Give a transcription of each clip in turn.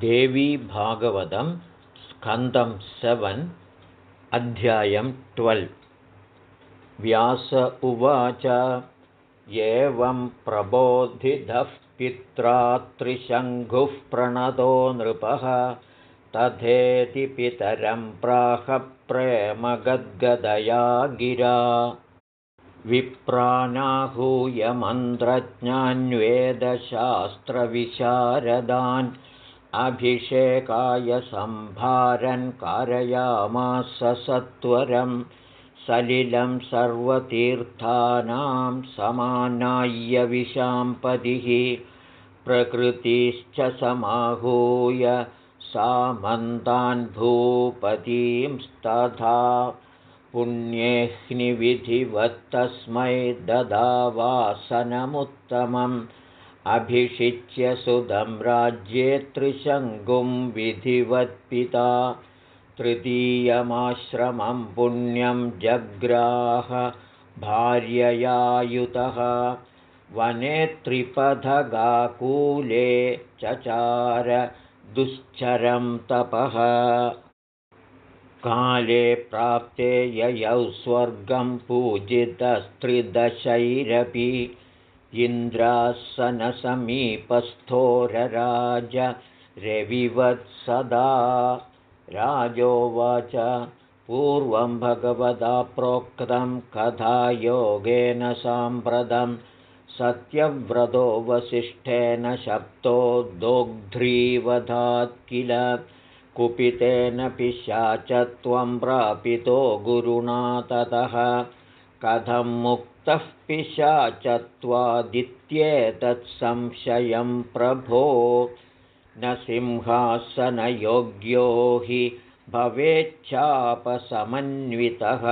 देवी भागवतं स्कन्दं सेवन् अध्यायं ट्वेल्व्। व्यास उवाच एवं प्रबोधितः पित्रा त्रिशङ्घुः प्रणतो नृपः तथेति पितरं प्राहप्रेमगद्गदया गिरा। विप्राणाहूयमन्त्रज्ञान्वेदशास्त्रविशारदान् अभिषेकाय सम्भारन् कारयामास सत्वरं सलिलं सर्वतीर्थानां समानाय्य विशाम्पतिः प्रकृतिश्च समाहूय सामन्तान् भूपतींस्तथा पुण्येह्निविधिवत्तस्मै ददावासनमुत्तमम् अभिषिच्य सुदं राज्ये त्रिशङ्गुं विधिवत्पिता तृतीयमाश्रमं पुण्यं जग्राह भार्ययायुतः। वने त्रिपथगाकूले चचार दुश्चरं तपः। काले प्राप्ते ययौ स्वर्गं पूजितस्त्रिदशैरपि इन्द्रासनसमीपस्थोरराज रविवत्सदा राजोवाच पूर्वं भगवता प्रोक्तं कथायोगेन साम्प्रतं सत्यव्रतो वसिष्ठेन शब्दो दोग्ध्रीवधात् किल? कुपितेन पिशाचत्वं प्रापितो गुरुणा ततः कथं मुक्तः पिशाचत्वादित्येतत्संशयं प्रभो न सिंहासनयोग्यो हि भवेच्छापसमन्वितः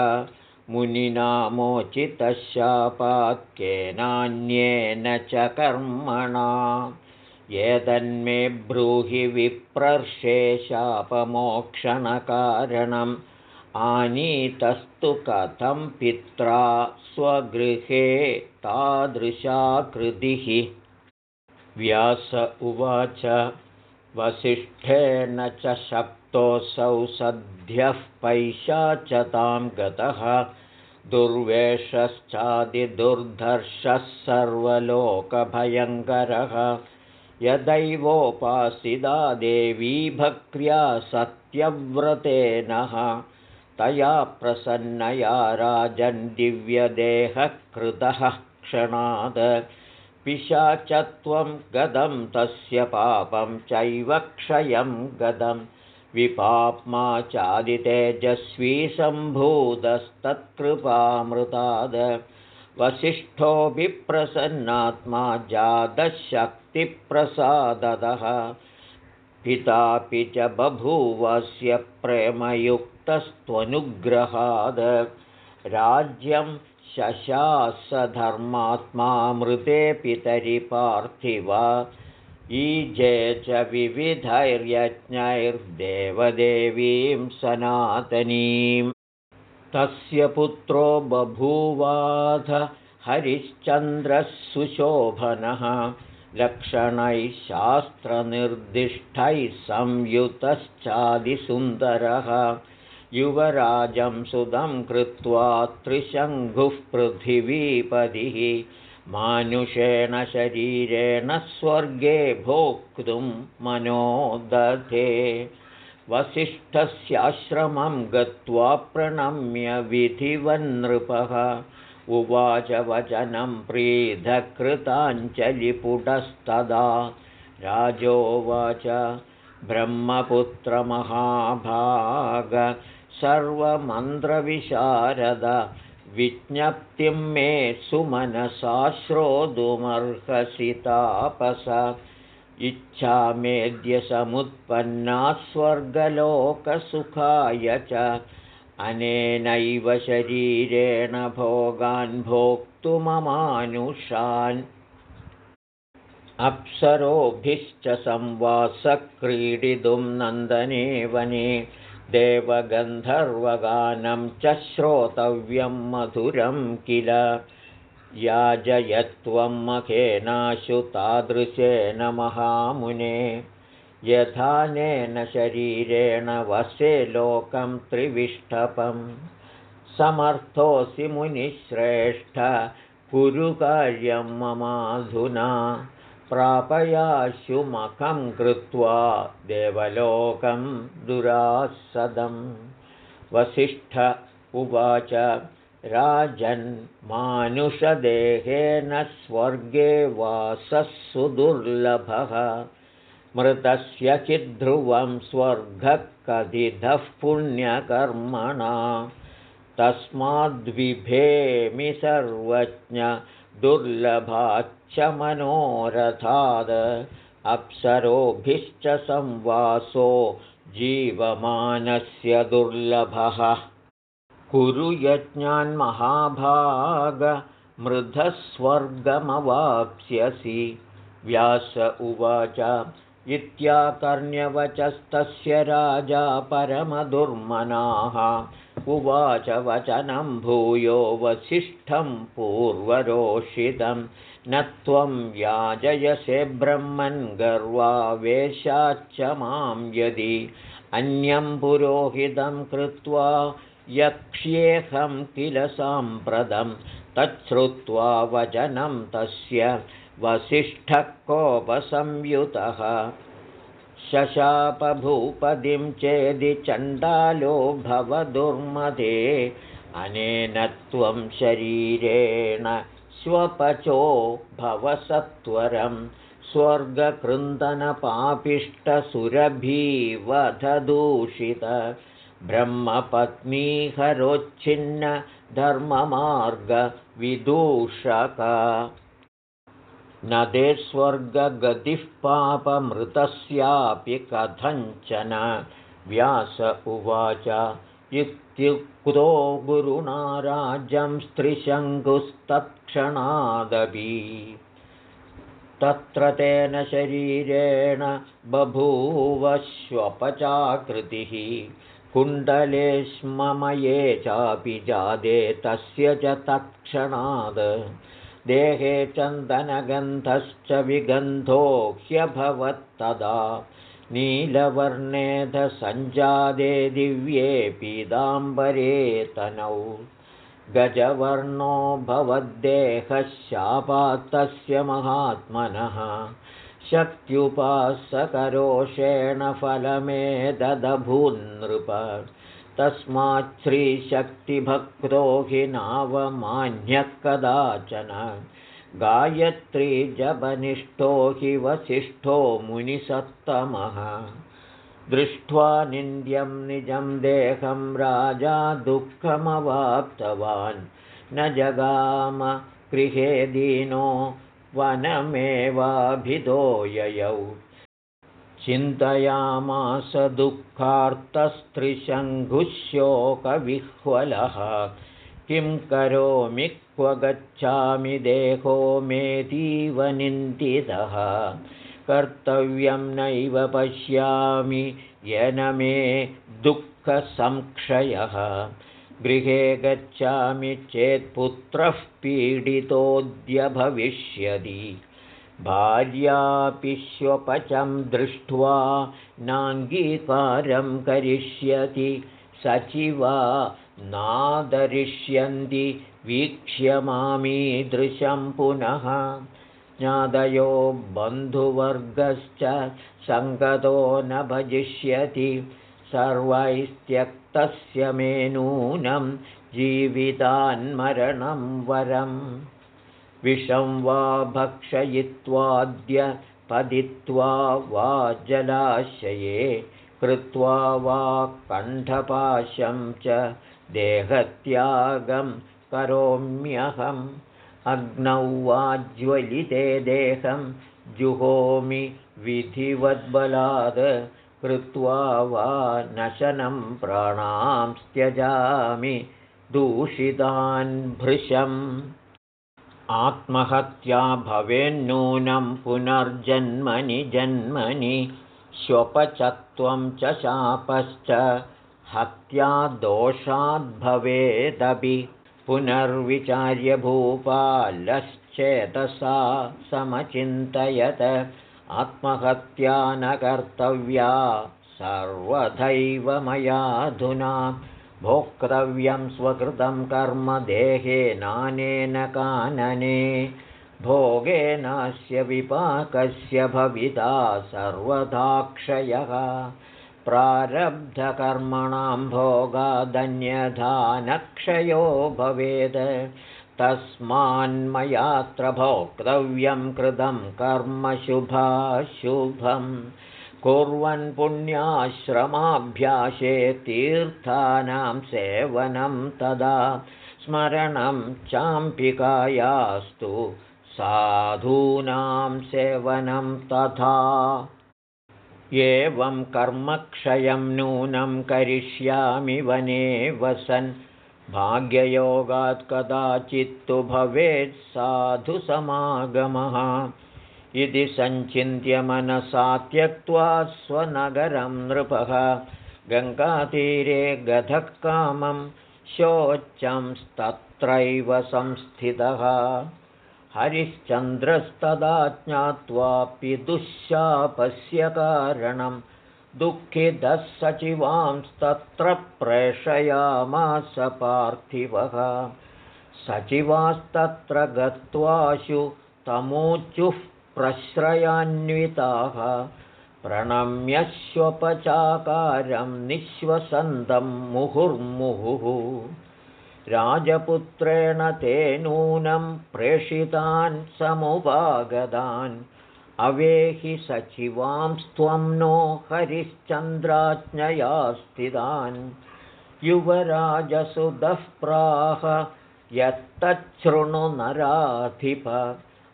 मुनिनामोचितशापात् केनान्येन च कर्मणा। एतन्मे ब्रूहि विप्रर्षे शापमोक्षणकारणम् आनीतस्तु कथं पित्रा स्वगृहे तादृशाकृतिः? व्यास उवाच वसिष्ठेन च शक्तोऽसौ सद्यः पैशाचतां गतः। दुर्वेषश्चादिदुर्धर्षः सर्वलोकभयङ्करः। यदैवोपासिदा देवी भक्र्या सत्यव्रतेनः तया प्रसन्नया राजन् दिव्यदेहकृतः क्षणाद पिशाचत्वं गदं तस्य पापं चैव क्षयं गदं। विपाप्मा चादितेजस्वी सम्भूतस्तत्कृपामृताद। वसिष्ठोऽभिप्रसन्नात्मा जातशक्तिप्रसादतः पितापि च बभूवस्य प्रेमयुक्तस्त्वनुग्रहाद राज्यं शशासधर्मात्मा मृते पितरि पार्थिव ईजे च विविधैर्यज्ञैर्देवदेवीं सनातनीम्। तस्य पुत्रो बभूवाध हरिश्चन्द्रः सुशोभनः। लक्षणैः शास्त्रनिर्दिष्टैः संयुतश्चादिसुन्दरः युवराजं सुदं कृत्वा त्रिशङ्घुः पृथिवीपदिः मानुषेण शरीरेण स्वर्गे भोक्तुं मनो दधे वसिष्ठस्याश्रमं गत्वा प्रणम्य विधिवन्नृपः उवाच वचनं प्रीधकृताञ्जलिपुटस्तदा। राजोवाच ब्रह्मपुत्रमहाभाग सर्वमन्त्रविशारद विज्ञप्तिं मे सुमनसा श्रोतुमर्हसितापस इच्छामेद्य समुत्पन्ना स्वर्गलोकसुखाय च। अनेनैव शरीरेण भोगान् भोक्तुममानुषान्। अप्सरोभिश्च संवासक्रीडितुं नन्दने वने देवगन्धर्वगानं च श्रोतव्यं मधुरं किल? याजयत्वं मखेनाशु तादृशेन महामुने। यथानेन शरीरेण वसे लोकं त्रिविष्टपम् समर्थोऽसि मुनिश्रेष्ठ। कुरुकार्यं ममाधुना प्रापयाशुमखं कृत्वा देवलोकं दुरासदं। वसिष्ठ उवाच राजन्मानुषदेहेन स्वर्गे वासः सुदुर्लभः मृतस्य चिद्ध्रुवं स्वर्गः कथितः पुण्यकर्मणा। तस्माद्विभेमि सर्वज्ञ दुर्लभाच्च मनोरथाद् अप्सरोभिश्च संवासो जीवमानस्य दुर्लभः। कुरु यज्ञान्महाभागमृधस्वर्गमवाप्स्यसि व्यास उवाच इत्याकर्ण्यवचस्तस्य राजा परमदुर्मनाः। उवाच वचनं भूयो वसिष्ठं पूर्वरोषितं। न त्वं याजयसे ब्रह्मन् गर्वावेशाच्च मां यदि। अन्यं पुरोहितं कृत्वा यक्ष्येऽहं किल साम्प्रतं। तच्छ्रुत्वा वचनं तस्य वसिष्ठः कोपसंयुतः शशापभूपदिं चेदि चण्डालो भवदुर्मदे अनेन त्वं शरीरेण स्वपचो भवसत्वरं स्वर्गकृन्दनपापिष्टसुरभीवधदूषित। ब्रह्मपत्नीहरोच्छिन्न धर्ममार्गविदूषक न ते स्वर्गगतिः पापमृतस्यापि कथञ्चन। व्यास उवाच इत्युक्तो गुरुणा राज्यं स्त्रिशङ्कुस्तत्क्षणादपि। तत्र तेन शरीरेण बभूवश्वपचाकृतिः कुण्डले स्ममये चापि जादे तस्य च तत्क्षणाद् देहे चन्दनगन्धश्च विगन्धो ह्यभवत्तदा। नीलवर्णेधसञ्जादे दिव्ये पीताम्बरे तनौ। गजवर्णो भवद्देहः शापात्तस्य महात्मनः। शक्त्युपासकरोषेण तस्माच्छ्रीशक्तिभक्तो हि नावमान्यः कदाचन। गायत्री जपनिष्ठो हि वसिष्ठो मुनिसत्तमः। दृष्ट्वा निन्द्यं निजं देहं राजा दुःखमवाप्तवान्। न जगाम गृहे दीनो वनमेवाभिधो ययौ चिन्तयामास दुःखार्तस्त्रिशङ्घुशोकविह्वलः किं करोमि क्व गच्छामि देहो मेतीव निन्दितः कर्तव्यं नैव पश्यामि येन मे दुःखसंक्षयः गृहे गच्छामि चेत्पुत्रः पीडितोऽद्य भविष्यति भार्यापिष्वपचं दृष्ट्वा नाङ्गीकारं करिष्यति सचिवा नादरिष्यन्ति वीक्ष्य मामीदृशं पुनः। ज्ञादयो बन्धुवर्गश्च सङ्गतो न भजिष्यति। सर्वैस्त्यक्तस्य मे नूनं जीवितान्मरणं वरम् विषं वा भक्षयित्वाद्य पदित्वा वा जलाशये कृत्वा वा कण्ठपाशं च देहत्यागं करोम्यहम्। अग्नौ वा ज्वलिते देहं जुहोमि विधिवद्बलाद् कृत्वा वा नशनं प्राणां त्यजामि दूषितान् भृशम् आत्महत्या भवेन्नूनं पुनर्जन्मनि जन्मनि श्वपचत्वं च शापश्च हत्यादोषाद्भवेदपि पुनर्विचार्य भूपालश्चेतसा समचिन्तयत आत्महत्या न कर्तव्या सर्वथैव मयाधुना भोक्तव्यं स्वकृतं कर्म देहे नानेन कानने भोगेनास्य विपाकस्य भविता सर्वदाक्षयः। प्रारब्धकर्मणां भोगादन्यथा न क्षयो भवेत्। तस्मान्मयात्र भोक्तव्यं कृतं कर्म शुभाशुभं कुर्वन् पुण्याश्रमाभ्यासे तीर्थानां सेवनं तदा स्मरणं चाम्पिकायास्तु साधूनां सेवनं तथा। एवं कर्मक्षयं नूनं करिष्यामि वने वसन्। भाग्ययोगात् कदाचित्तु भवेत् साधुसमागमः इति सञ्चिन्त्य मनसा त्यक्त्वा स्वनगरं नृपः। गङ्गातीरे गधः कामं शोचंस्तत्रैव संस्थितः। हरिश्चन्द्रस्तदा ज्ञात्वापि दुःशापस्य कारणं दुःखितः सचिवांस्तत्र प्रेषयामास पार्थिवः। सचिवास्तत्र गत्वाशु तमोचुः प्रश्रयान्विताः। प्रणम्यश्वपचाकारं निःश्वसन्तं मुहुर्मुहुः। राजपुत्रेण ते नूनं प्रेषितान् समुपागतान्। अवेहि सचिवांस्त्वं नो हरिश्चन्द्राज्ञया स्थितान् युवराजसुदः प्राह यत्तच्छृणुनराधिप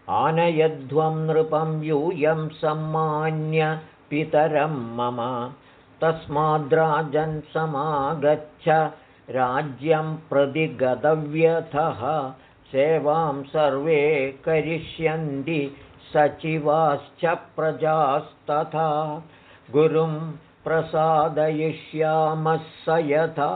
आनयध्वं नृपं यूयं सम्मान्य पितरं मम। तस्माद्राजन् समागच्छ राज्यं प्रति गतव्यथः सेवां सर्वे करिष्यन्ति सचिवाश्च प्रजास्तथा। गुरुं प्रसादयिष्यामः स यथा।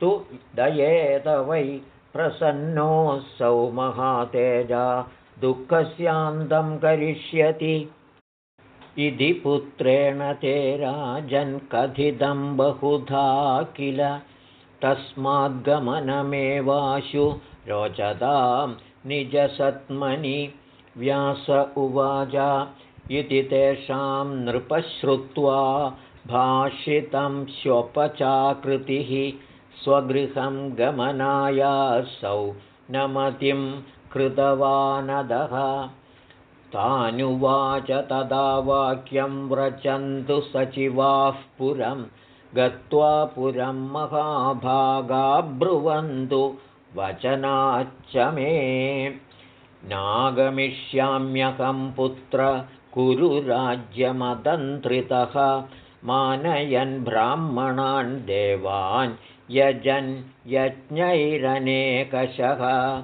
तु दयेत वै प्रसन्नोऽसौ महातेजा दुःखस्यान्तं करिष्यति। इति पुत्रेण ते राजन्कथितं बहुधा किल। तस्माद्गमनमेवाशु रोचतां निजसत्मनि व्यास उवाच। इति तेषां नृपश्रुत्वा भाषितं श्वपचाकृतिः। स्वगृहं गमनायासौ नमतिं कृतवानदः। तानुवाच तदा वाक्यं व्रचन्तु सचिवाः पुरम् गत्वा पुरं महाभागाब्रुवन्तु वचनाच्च मे। नागमिष्याम्यहं पुत्र कुरुराज्यमदन्त्रितः मानयन् ब्राह्मणान् देवान् यजन् यज्ञैरनेकशः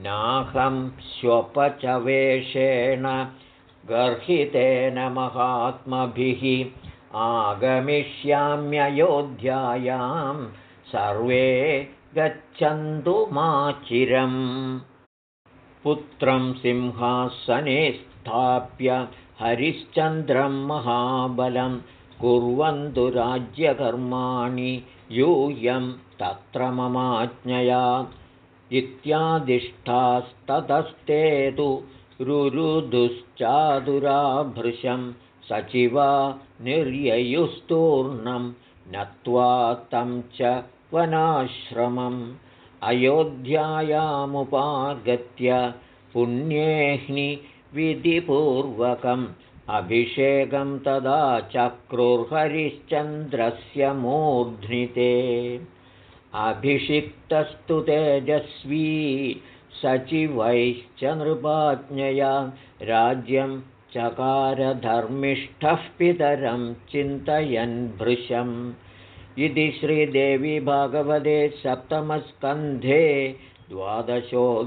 नाहं श्वपचवेषेण गर्हितेन महात्मभिः आगमिष्याम्ययोध्यायां सर्वे गच्छन्तु माचिरम्। पुत्रं सिंहासने स्थाप्य हरिश्चन्द्रं महाबलं कुर्वन्तु राज्यकर्माणि यूयं तत्र ममाज्ञया इत्यादिष्टास्ततस्ते तु रुरुदुश्चादुराभृशम् सचिवा निर्ययुस्तूर्णं नत्वा तं च वनाश्रमम् अयोध्यायामुपागत्य पुण्येह्नि विधिपूर्वकम् अभिषेकं तदा चक्रुर्हरिश्चन्द्रस्य मूर्ध्निते अभिषिक्तस्तु तेजस्वी सचिवैश्च नृपाज्ञया। राज्यं चकारधर्मिष्ठः पितरं चिन्तयन् भृशम्। इति श्रीदेवी भागवते सप्तमस्कन्धे द्वादशोऽध्यायः